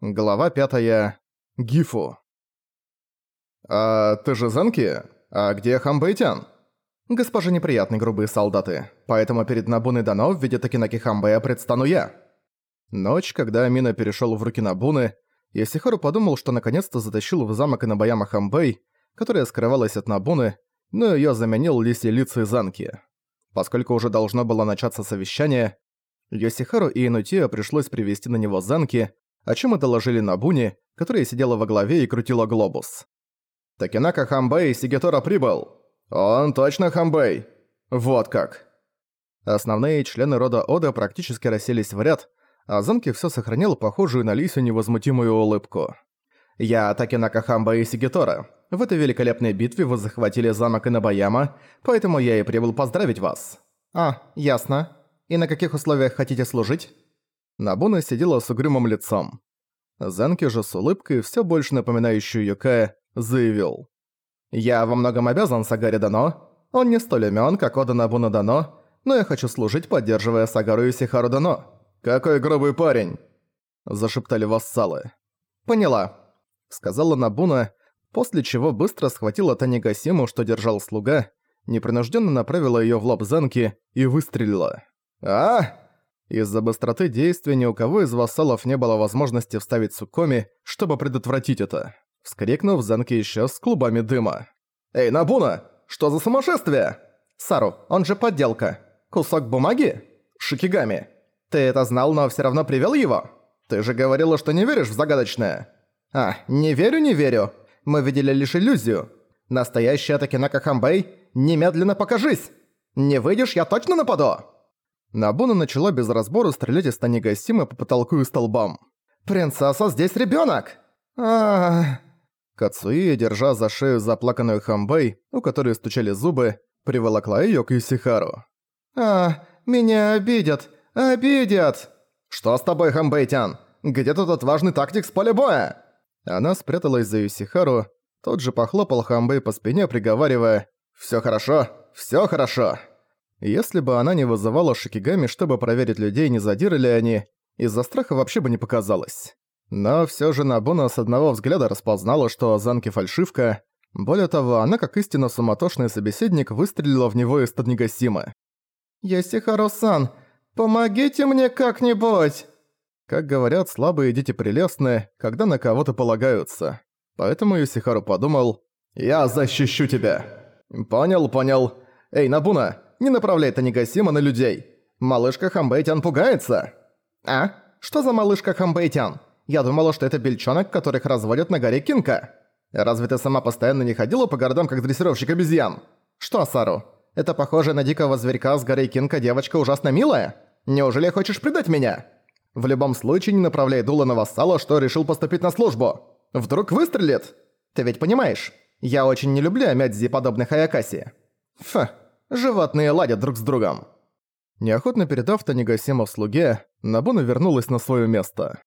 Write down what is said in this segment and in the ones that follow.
Глава пятая. Гифу. «А ты же Занки? А где Хамбэйтян?» «Госпожа неприятные грубые солдаты, поэтому перед Набуной Дано в виде Такинаки Хамбэя предстану я». Ночь, когда Амина перешёл в руки Набуны, Ясихару подумал, что наконец-то затащил в замок Инабаяма Хамбэй, которая скрывалась от Набуны, но её заменил Лиси Лица Занки. Поскольку уже должно было начаться совещание, Йосихару и Инутия пришлось привести на него Занки, о чем и доложили Набуни, которая сидела во главе и крутила глобус. «Такинака Хамбэй Сигетора прибыл! Он точно Хамбэй! Вот как!» Основные члены рода Ода практически расселись в ряд, а Занки все сохранял похожую на Лисю невозмутимую улыбку. «Я Такинака Хамбэй Сигетора. В этой великолепной битве вы захватили замок Инабаяма, поэтому я и прибыл поздравить вас». «А, ясно. И на каких условиях хотите служить?» Набуна сидела с угрюмым лицом. Занки же с улыбкой, все больше напоминающую Юкая, заявил. «Я во многом обязан Сагаре Дано. Он не столь умён, как Ода Набуна Дано, но я хочу служить, поддерживая Сагару и Сихару Дано». «Какой грубый парень!» – зашептали вассалы. «Поняла», – сказала Набуна, после чего быстро схватила Танигасиму, что держал слуга, непринужденно направила её в лоб Занки и выстрелила. «А!» Из-за быстроты действия ни у кого из вассалов не было возможности вставить Сукоми, чтобы предотвратить это. Вскрикнув, Занки исчез с клубами дыма. «Эй, Набуна! Что за сумасшествие?» «Сару, он же подделка. Кусок бумаги? Шикигами. Ты это знал, но все равно привел его? Ты же говорила, что не веришь в загадочное». «А, не верю, не верю. Мы видели лишь иллюзию. Настоящая Такинака Хамбэй, немедленно покажись! Не выйдешь, я точно нападу!» Набуна начала без разбору стрелять из Танигасимы по потолку и столбам. «Принцесса, здесь ребёнок!» а Кацуи, держа за шею заплаканную Хамбэй, у которой стучали зубы, приволокла её к Исихару. «А, меня обидят! Обидят!» «Что с тобой, Хамбэйтян? Где тут отважный тактик с поля боя?» Она спряталась за Исихару, тот же похлопал Хамбэй по спине, приговаривая «Всё хорошо, всё хорошо!» Если бы она не вызывала Шикигами, чтобы проверить людей, не задиры ли они, из-за страха вообще бы не показалось. Но всё же Набуна с одного взгляда распознала, что Азанки фальшивка. Более того, она, как истинно суматошный собеседник, выстрелила в него из Таднигасимы. «Ясихаро-сан, помогите мне как-нибудь!» Как говорят, слабые дети прелестны, когда на кого-то полагаются. Поэтому Юсихару подумал «Я защищу тебя!» «Понял, понял. Эй, Набуна, не направляй Танигасима на людей. Малышка Хамбэйтян пугается». «А? Что за малышка Хамбэйтян? Я думала, что это бельчонок, которых разводят на горе Кинка. Разве ты сама постоянно не ходила по городам как дрессировщик обезьян? Что, Сару, это похожая на дикого зверька с горы Кинка девочка ужасно милая? Неужели хочешь предать меня? В любом случае не направляй дуло на вассала, что решил поступить на службу. Вдруг выстрелит? Ты ведь понимаешь, я очень не люблю Амядзи подобных Аякаси. Фу, Животные ладят друг с другом». Неохотно передав Танигасима слуге, Набуна вернулась на свое место.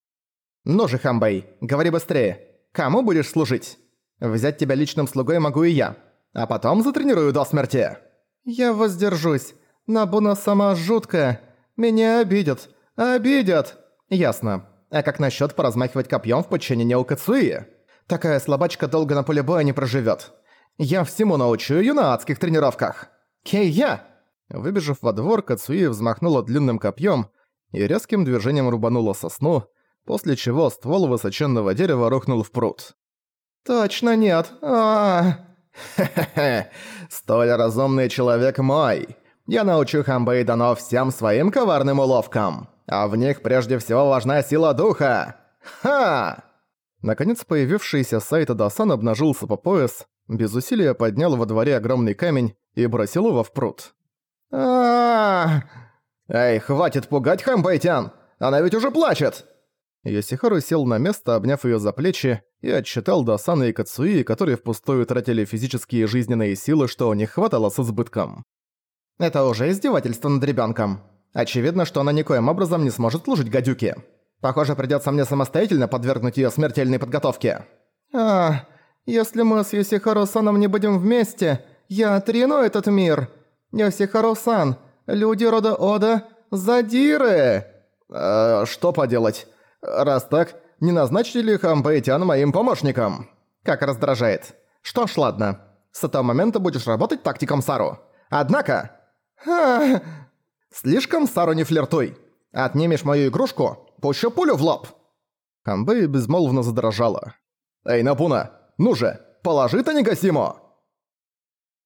«Ну же, Хамбэй, говори быстрее. Кому будешь служить? Взять тебя личным слугой могу и я, а потом затренирую до смерти». «Я воздержусь. Набуна сама жуткая. Меня обидят. Обидят». «Ясно. А как насчет поразмахивать копьем в подчинении у Кацуи? Такая слабачка долго на поле боя не проживет. Я всему научу ее на адских тренировках». «Кей-я!» Выбежав во двор, Кацуи взмахнула длинным копьем и резким движением рубанула сосну, после чего ствол высоченного дерева рухнул в пруд. «Точно нет! а «Хе-хе-хе! Столь разумный человек мой! Я научу Хамбэй Дано всем своим коварным уловкам, а в них прежде всего важна сила духа! Ха!» Наконец появившийся сайт Адасан обнажился по пояс, без усилия поднял во дворе огромный камень и бросил его в пруд. а Эй, хватит пугать Хамбайтян! Она ведь уже плачет!» Йосихару сел на место, обняв её за плечи, и отчитал Досана и Кацуи, которые впустую тратили физические и жизненные силы, что у них хватало с избытком. «Это уже издевательство над ребёнком. Очевидно, что она никоим образом не сможет служить гадюке. Похоже, придётся мне самостоятельно подвергнуть её смертельной подготовке». «А, если мы с Йосихаро-саном не будем вместе, я отрену этот мир. Йосихаро-сан, люди рода Ода – задиры!» э, «Что поделать? Раз так, не назначили ли Хамбэйтян моим помощником? Как раздражает. Что ж, ладно. С этого момента будешь работать тактиком Сару. Однако... А, слишком Сару не флиртуй. Отнимешь мою игрушку, пущу пулю в лоб. Хамбэй безмолвно задрожала. «Эй, Напуна, ну же, положи Танигасимо!»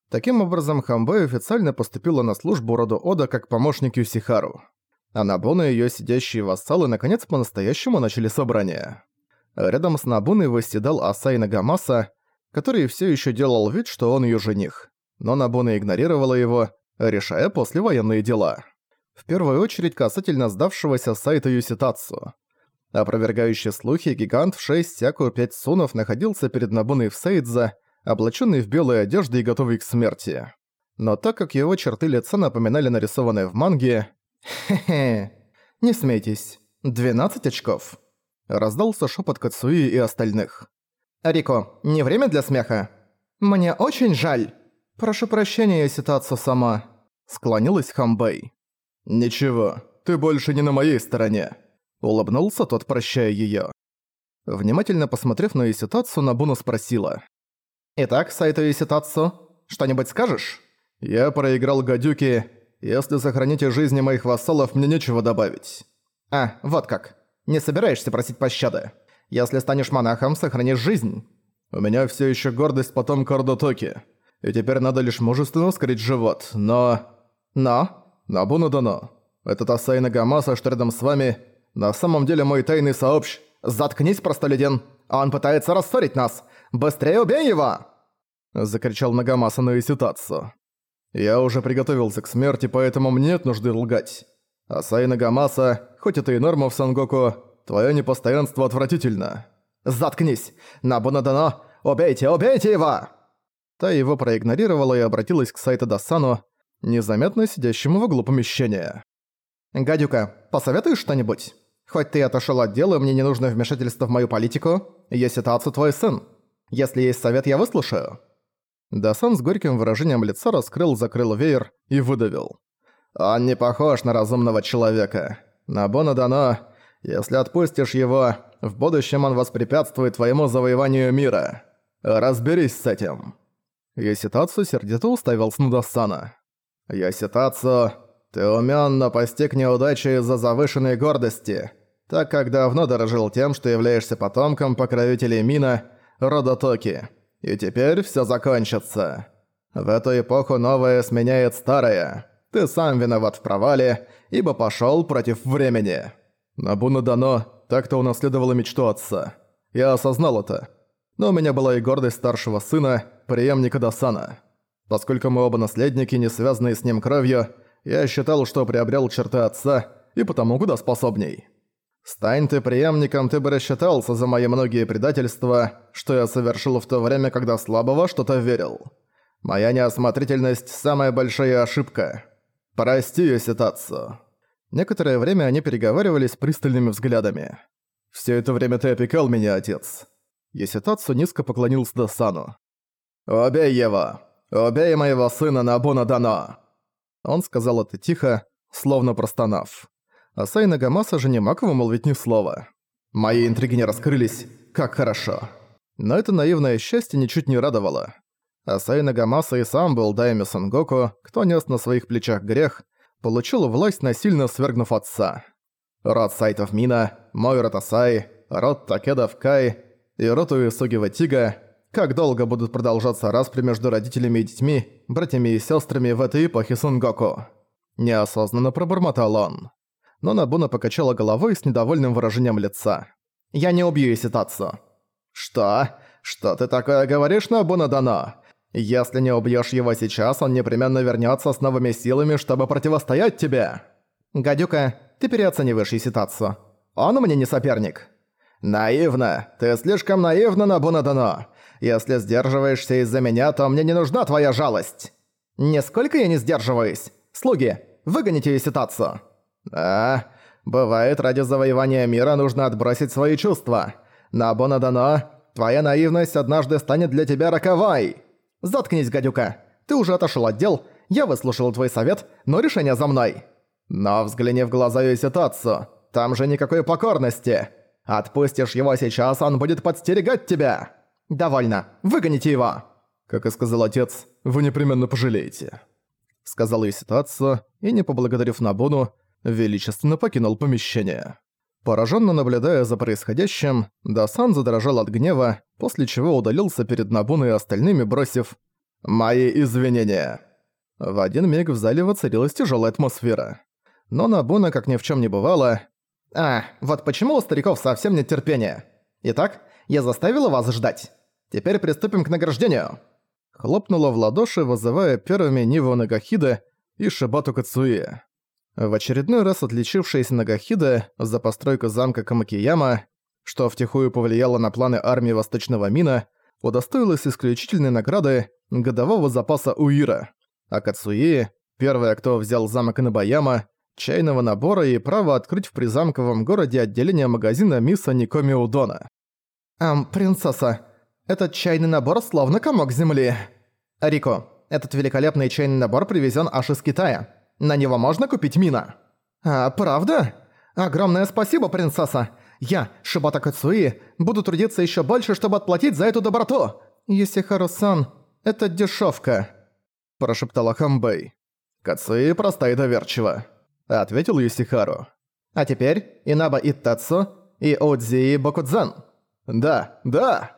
Таким образом, Хамбэй официально поступила на службу роду Ода как помощник Юсихару. А Набуна и её сидящие вассалы наконец по-настоящему начали собрание. Рядом с Набуной восседал Асай Нагамаса, который всё ещё делал вид, что он её жених. Но Набуна игнорировала его, решая послевоенные дела. В первую очередь касательно сдавшегося сайта Юситацу. Опровергающий слухи, гигант в 6 Сяку 5 сунов находился перед Набуной в Сейдза, облаченный в белые одежды и готовый к смерти. Но так как его черты лица напоминали нарисованные в манге... «Хе-хе, не смейтесь, 12 очков!» Раздался шепот Кацуи и остальных. «Рико, не время для смеха?» «Мне очень жаль!» «Прошу прощения, ситуация сама», — склонилась Хамбэй. «Ничего, ты больше не на моей стороне», — улыбнулся тот, прощая её. Внимательно посмотрев на Иситацу, Набуна спросила. «Итак, Сайто Иситацу, что-нибудь скажешь?» «Я проиграл гадюки. Если сохраните жизни моих вассалов, мне нечего добавить». «А, вот как. Не собираешься просить пощады. Если станешь монахом, сохранишь жизнь». «У меня всё ещё гордость потом Кордотоки. И теперь надо лишь мужественно скрыть живот, но...» «Но?» «Набуна дано. Этот Асай Нагамаса, что рядом с вами, на самом деле мой тайный сообщ...» «Заткнись, простолюдин! Он пытается рассорить нас! Быстрее убей его!» Закричал Нагамаса на Иситацу. «Я уже приготовился к смерти, поэтому мне нет нужды лгать. Асай Нагамаса, хоть это и норма в Сангоку, твое непостоянство отвратительно». «Заткнись! Набунадано! Убейте, убейте его!» Та его проигнорировала и обратилась к сайту Дасану, незаметно сидящему в углу помещения. «Гадюка, посоветуешь что-нибудь? Хоть ты отошёл от дела, мне не нужно вмешательство в мою политику, есть ситуацию твой сын. Если есть совет, я выслушаю». Дасан с горьким выражением лица раскрыл-закрыл веер и выдавил. «Он не похож на разумного человека. На Бона дано, если отпустишь его, в будущем он воспрепятствует твоему завоеванию мира. Разберись с этим». Яситацу сердито уставился на Дасана. «Яситацу, ты умён, но постиг неудачи из-за завышенной гордости, так как давно дорожил тем, что являешься потомком покровителей Мина, рода Токи. И теперь всё закончится. В эту эпоху новое сменяет старое. Ты сам виноват в провале, ибо пошёл против времени. Набуна дано, так-то унаследовала мечту отца. Я осознал это. Но у меня была и гордость старшего сына, преемника Дасана. Поскольку мы оба наследники, не связанные с ним кровью, я считал, что приобрел черты отца и потому куда способней. Стань ты преемником, ты бы рассчитался за мои многие предательства, что я совершил в то время, когда слабого что-то верил. Моя неосмотрительность – самая большая ошибка. Прости, Йоситацу. Некоторое время они переговаривались пристальными взглядами. «Всё это время ты опекал меня, отец». Йоситацу низко поклонился Досану. «Убей его! Убей моего сына Набуна Дано!» Он сказал это тихо, словно простонав. Асай Нагамаса же не мог вымолвить ни слова. «Мои интриги не раскрылись. Как хорошо». Но это наивное счастье ничуть не радовало. Асай Нагамаса и сам был Дайми Сангоку, кто нес на своих плечах грех, получил власть, насильно свергнув отца. Род Сайтов Мина, мой род Асай, род Такедов Кай и род Уисуги Ватига – как долго будут продолжаться распри между родителями и детьми, братьями и сестрами в этой эпохе Сунгоку? Неосознанно пробормотал он но Набуна покачала головой с недовольным выражением лица. «Я не убью Иситацу». «Что? Что ты такое говоришь, Набуна Дано? Если не убьёшь его сейчас, он непременно вернётся с новыми силами, чтобы противостоять тебе». «Гадюка, ты переоцениваешь Иситацу. Он мне не соперник». «Наивно. Ты слишком наивна, Набуна Дано. Если сдерживаешься из-за меня, то мне не нужна твоя жалость». «Нисколько я не сдерживаюсь. Слуги, выгоните Иситацу». «А, бывает, ради завоевания мира нужно отбросить свои чувства. Набона дано, твоя наивность однажды станет для тебя роковой!» «Заткнись, гадюка! Ты уже отошел от дел, я выслушал твой совет, но решение за мной!» «Но взгляни в глаза Юситацу, там же никакой покорности! Отпустишь его сейчас, он будет подстерегать тебя! Довольно, выгоните его!» Как и сказал отец, вы непременно пожалеете. Сказал Иситацу и, не поблагодарив Набуну, величественно покинул помещение. Пораженно наблюдая за происходящим, Дасан задрожал от гнева, после чего удалился перед Набуной и остальными, бросив «Мои извинения». В один миг в зале воцарилась тяжелая атмосфера. Но Набуна, как ни в чем не бывало, «А, вот почему у стариков совсем нет терпения. Итак, я заставила вас ждать. Теперь приступим к награждению». Хлопнула в ладоши, вызывая первыми Ниву Нагахида и Шибату Кацуи. В очередной раз отличившаяся Нагахида за постройку замка Камакияма, что втихую повлияло на планы армии Восточного Мина, удостоилась исключительной награды годового запаса Уира, а Кацуи, первая, кто взял замок Инабаяма, чайного набора и право открыть в призамковом городе отделение магазина Миса Никоми Удона. «Ам, принцесса, этот чайный набор словно комок земли. Рико, этот великолепный чайный набор привезен аж из Китая. На него можно купить мина?» «А, правда? Огромное спасибо, принцесса. Я, Шибата Кацуи, буду трудиться еще больше, чтобы отплатить за эту доброту. Есихару-сан, это дешевка», – прошептала Хамбэй. «Кацуи проста и доверчива», – ответил Юсихару. «А теперь Инаба Иттацу и Оудзи Бокудзан». «Да, да!»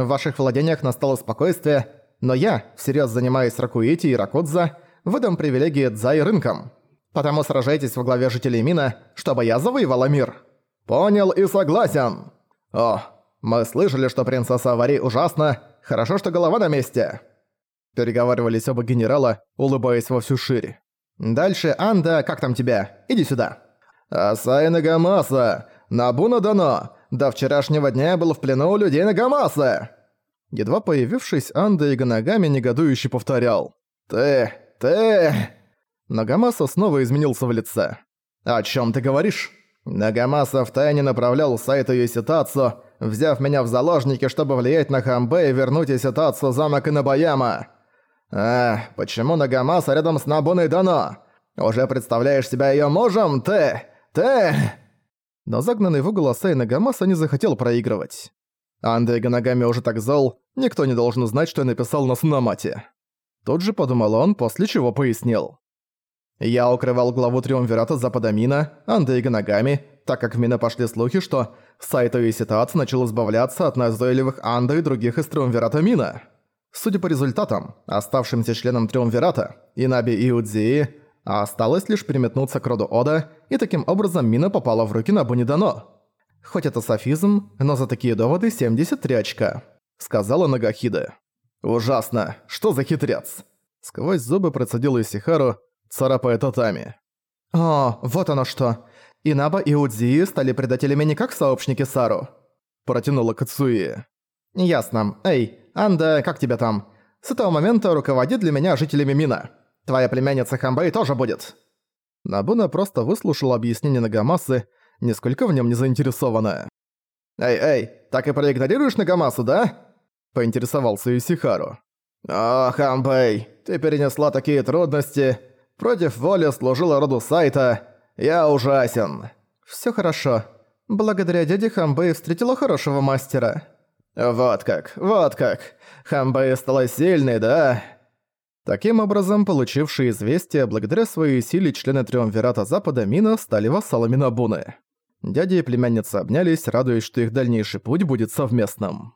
В ваших владениях настало спокойствие, но я, всерьез занимаясь Ракуити и Ракудза, выдам привилегии Дзай рынкам. Потому сражайтесь во главе жителей Мина, чтобы я завоевала мир. Понял и согласен. О, мы слышали, что принцесса Авари ужасна. Хорошо, что голова на месте. Переговаривались оба генерала, улыбаясь во всю шире. Дальше, Анда, как там тебя? Иди сюда. Асай Нагамаса! Набуна дано! До вчерашнего дня был в плену у людей Нагамаса!» Едва появившись, Анда и Ганагами негодующе повторял. «Ты... ты...» Нагамаса снова изменился в лице. «О чем ты говоришь?» Нагамаса втайне направлял Сайту Юситацу, взяв меня в заложники, чтобы влиять на Хамбе и вернуть Юситацу замок Инабаяма. А, почему Нагамаса рядом с Набуной Дано? Уже представляешь себя её мужем, ты? Ты...» но загнанный в угол Асай Нагамаса не захотел проигрывать. Анда и Ганагами уже так зол, никто не должен знать, что я написал на Сунамате. Тут же подумал он, после чего пояснил. Я укрывал главу Триумвирата Запада Мина, Анда и Ганагами, так как в Мина пошли слухи, что Сайто и Ситац начал избавляться от назойливых Анда и других из Триумвирата Мина. Судя по результатам, оставшимся членам Триумвирата, Инаби и Удзии, а осталось лишь приметнуться к роду Ода, и таким образом мина попала в руки на Бунидано. Хоть это софизм, но за такие доводы 73 очка, сказала Нагахида. Ужасно, что за хитрец? Сквозь зубы процедил Исихару, царапая татами. «О, вот оно что. Инаба и Удзии стали предателями не как сообщники Сару», протянула Кацуи. «Ясно. Эй, Анда, как тебя там? С этого момента руководи для меня жителями Мина. Твоя племянница Хамбэй тоже будет». Набуна просто выслушала объяснение Нагамасы, нисколько в нем не заинтересованная. «Эй-эй, так и проигнорируешь Нагамасу, да?» – поинтересовался Юсихару. «О, Хамбэй, ты перенесла такие трудности. Против воли служила роду Сайта. Я ужасен». «Всё хорошо. Благодаря дяде Хамбэй встретила хорошего мастера». «Вот как, вот как. Хамбэй стала сильной, да?» Таким образом, получившие известие благодаря своей силе члены Триумвирата Запада Мина стали вассалами Набуны. Дядя и племянница обнялись, радуясь, что их дальнейший путь будет совместным.